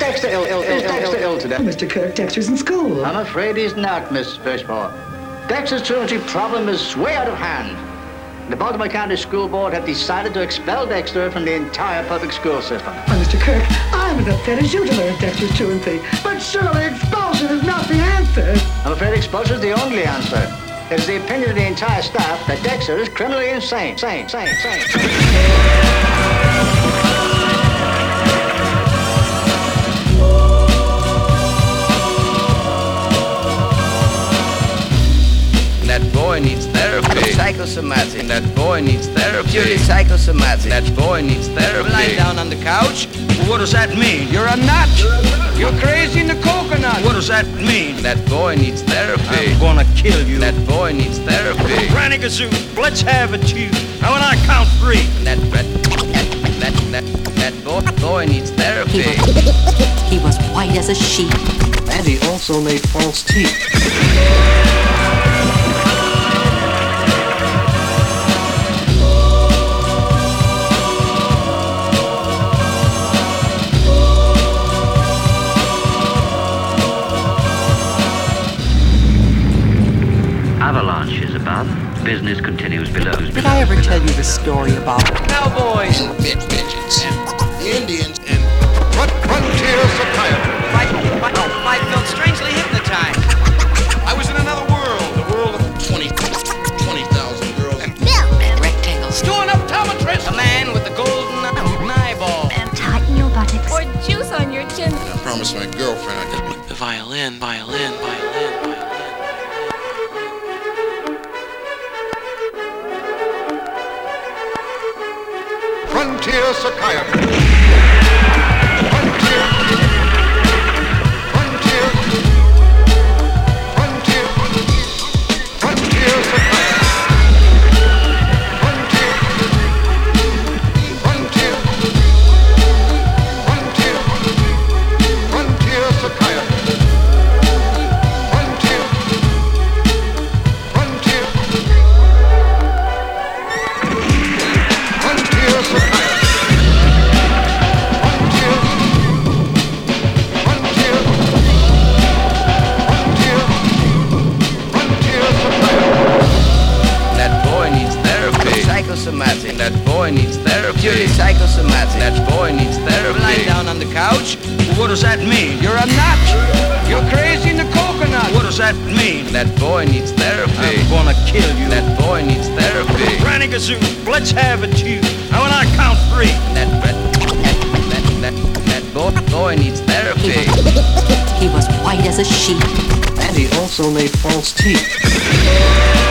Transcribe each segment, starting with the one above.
Dexter ill? ill, ill, Dexter ill today? Mr. Kirk, Dexter's in school. I'm afraid he's not, Miss Fishmore. Dexter's truancy problem is way out of hand. The Baltimore County School Board have decided to expel Dexter from the entire public school system. Mr. Kirk, I'm as upset as you to learn Dexter's truancy. But surely expulsion is not the answer. I'm afraid expulsion is the only answer. It is the opinion of the entire staff that Dexter is criminally insane. Sane, sane, sane. Psychosomatic. That boy needs therapy. Purely psychosomatic. That boy needs therapy. Lying down on the couch. What does that mean? You're a nut. You're crazy in the coconut. What does that mean? That boy needs therapy. I'm gonna kill you. That boy needs therapy. Granny Gazoo, let's have it, you. Now when I count three. That that that that that boy boy needs therapy. He was white as a sheet. And he also made false teeth. Business continues below. Did I ever tell you the story about Cowboys. Midgets, and Indians and what frontier psychiatry. Frontier Psychosomatic. That boy needs therapy. Purely psychosomatic. That boy needs therapy. Lying therapy. down on the couch. What does that mean? You're a nut. You're crazy in the coconut. What does that mean? That boy needs therapy. I'm gonna kill you. That boy needs therapy. Granny Gazoo, let's have it, you. Now when I count three. That that that that that boy boy needs therapy. He was white as a sheet. And he also made false teeth.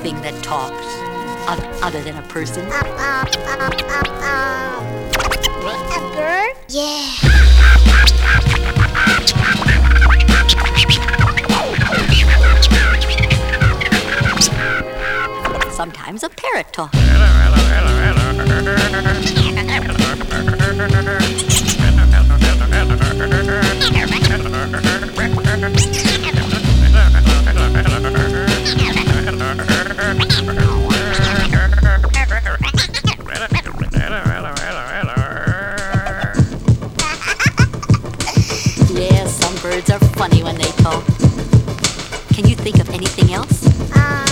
Anything that talks other than a person? A bird? Yeah. Sometimes a parrot talks. Birds are funny when they talk. Can you think of anything else? Uh,